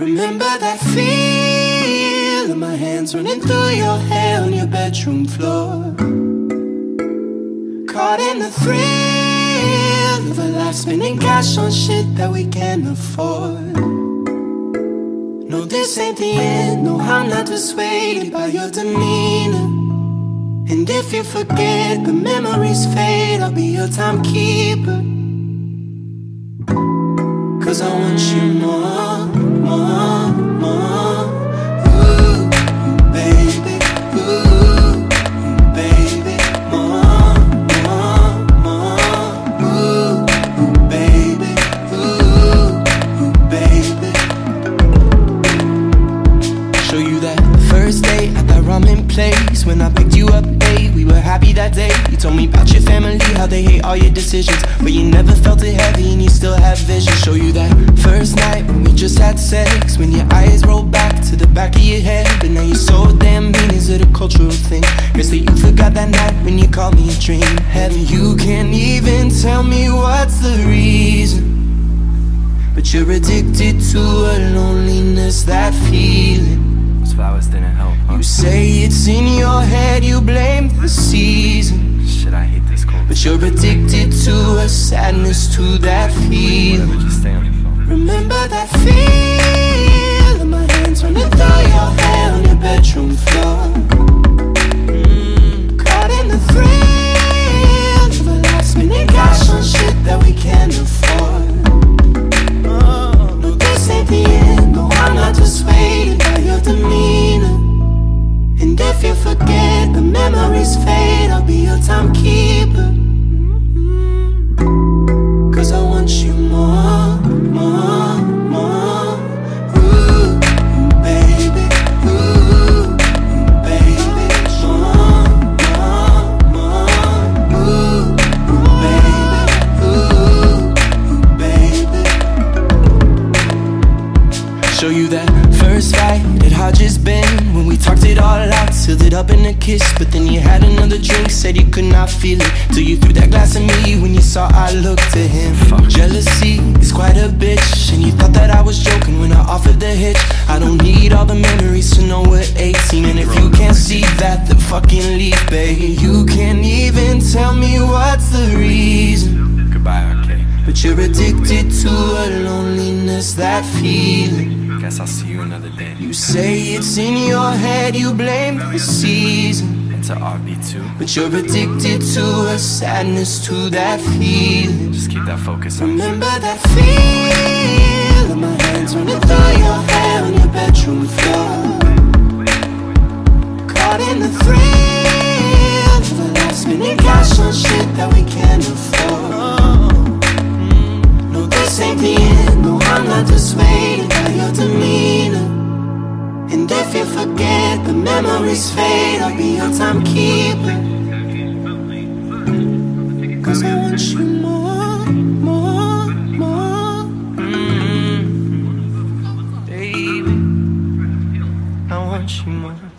Remember that feel of my hands running through your hair on your bedroom floor. Caught in the thrill of a life spending cash on shit that we can't afford. No, this ain't the end. No, I'm not persuaded by your demeanor. And if you forget, the memories fade. I'll be your timekeeper. Cause I want you more, up. We were happy that day. You told me about your family, how they hate all your decisions, but you never felt it heavy and you still have vision. Show you that first night when we just had sex, when your eyes rolled back to the back of your head, but now you're so damn mean. Is it a cultural thing? Guess that you forgot that night when you called me a dream. Heaven, you can't even tell me what's the reason. But you're addicted to a loneliness, that feeling. Flowers didn't help, huh? You say it's in your head, you blame the season. Shit, I hate this cold. But you're addicted to a sadness, to that Whatever, feeling. just stay on your phone. Remember that feel Show you that first fight at Hodges Bend when we talked it all out, sealed it up in a kiss. But then you had another drink, said you could not feel it till you threw that glass at me when you saw I looked at him. Fuck. Jealousy is quite a bitch, and you thought that I was joking when I offered the hitch. I don't need all the memories to know we're 18, and if you can't see that, then fucking leave, babe. You can't even tell me what's the reason. Goodbye, arcade. But you're addicted to a loneliness, that feeling. Guess I'll see you another day. You say it's in your head, you blame the season. Into RB2. But you're addicted to a sadness, to that feeling. Just keep that focus on me. Remember that feel of my hands running through your hair on your bedroom floor. Caught in the thrill of the last minute cash on shit that we can't afford. Just waiting for your demeanor. And if you forget, the memories fade. I'll be your timekeeper. Cause I want you more, more, more. Mm -hmm. Baby, I want you more.